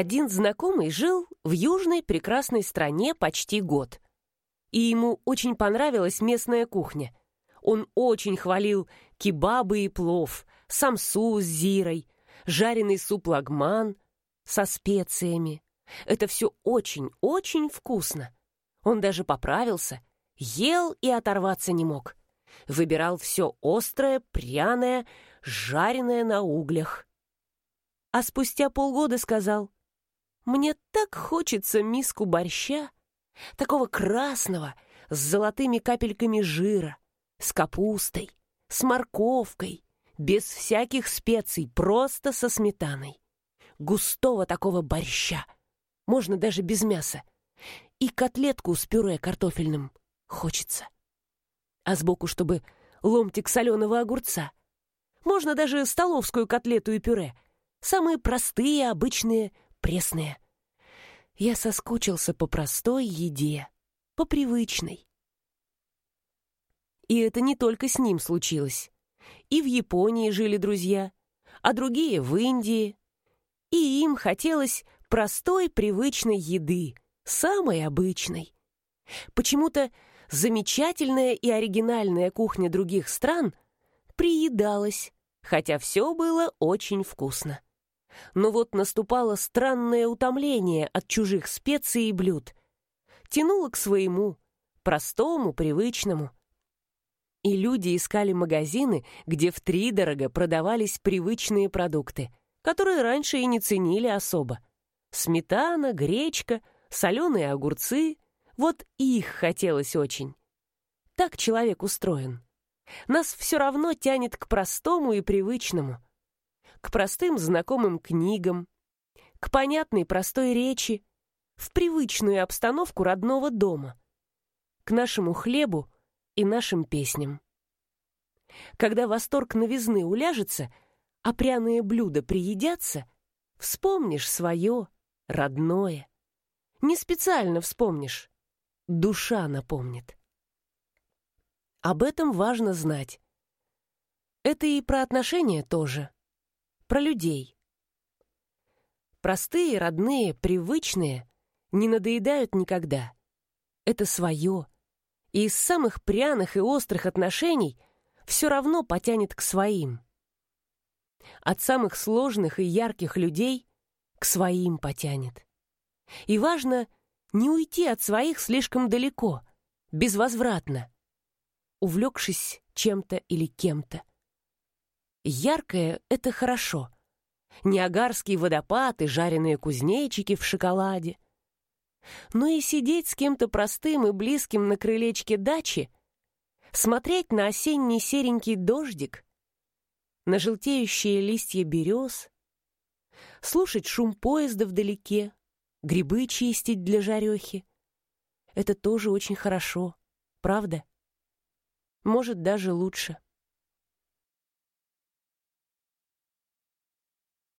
Один знакомый жил в южной прекрасной стране почти год. И ему очень понравилась местная кухня. Он очень хвалил кебабы и плов, самсу с зирой, жареный суп лагман со специями. Это все очень-очень вкусно. Он даже поправился, ел и оторваться не мог. Выбирал все острое, пряное, жареное на углях. А спустя полгода сказал, «Мне так хочется миску борща, такого красного, с золотыми капельками жира, с капустой, с морковкой, без всяких специй, просто со сметаной. Густого такого борща, можно даже без мяса. И котлетку с пюре картофельным хочется. А сбоку, чтобы ломтик соленого огурца. Можно даже столовскую котлету и пюре. Самые простые, обычные, пресные. Я соскучился по простой еде, по привычной. И это не только с ним случилось. И в Японии жили друзья, а другие в Индии. И им хотелось простой, привычной еды, самой обычной. Почему-то замечательная и оригинальная кухня других стран приедалась, хотя все было очень вкусно. Но вот наступало странное утомление от чужих специй и блюд. Тянуло к своему, простому, привычному. И люди искали магазины, где втридорого продавались привычные продукты, которые раньше и не ценили особо — Сметана, гречка, соленые огурцы. Вот их хотелось очень. Так человек устроен. Нас все равно тянет к простому и привычному. К простым знакомым книгам, к понятной простой речи, в привычную обстановку родного дома, к нашему хлебу и нашим песням. Когда восторг новизны уляжется, а пряные блюда приедятся, вспомнишь свое, родное. Не специально вспомнишь. Душа напомнит. Об этом важно знать. Это и про отношения тоже. Про людей. Простые, родные, привычные не надоедают никогда. Это свое. И из самых пряных и острых отношений все равно потянет к своим. От самых сложных и ярких людей к своим потянет. И важно не уйти от своих слишком далеко, безвозвратно, увлекшись чем-то или кем-то. Яркое — это хорошо. Ниагарский водопад и жареные кузнечики в шоколаде. Но и сидеть с кем-то простым и близким на крылечке дачи, смотреть на осенний серенький дождик, на желтеющие листья берез, слушать шум поезда вдалеке, грибы чистить для жарехи. Это тоже очень хорошо, правда? Может, даже лучше.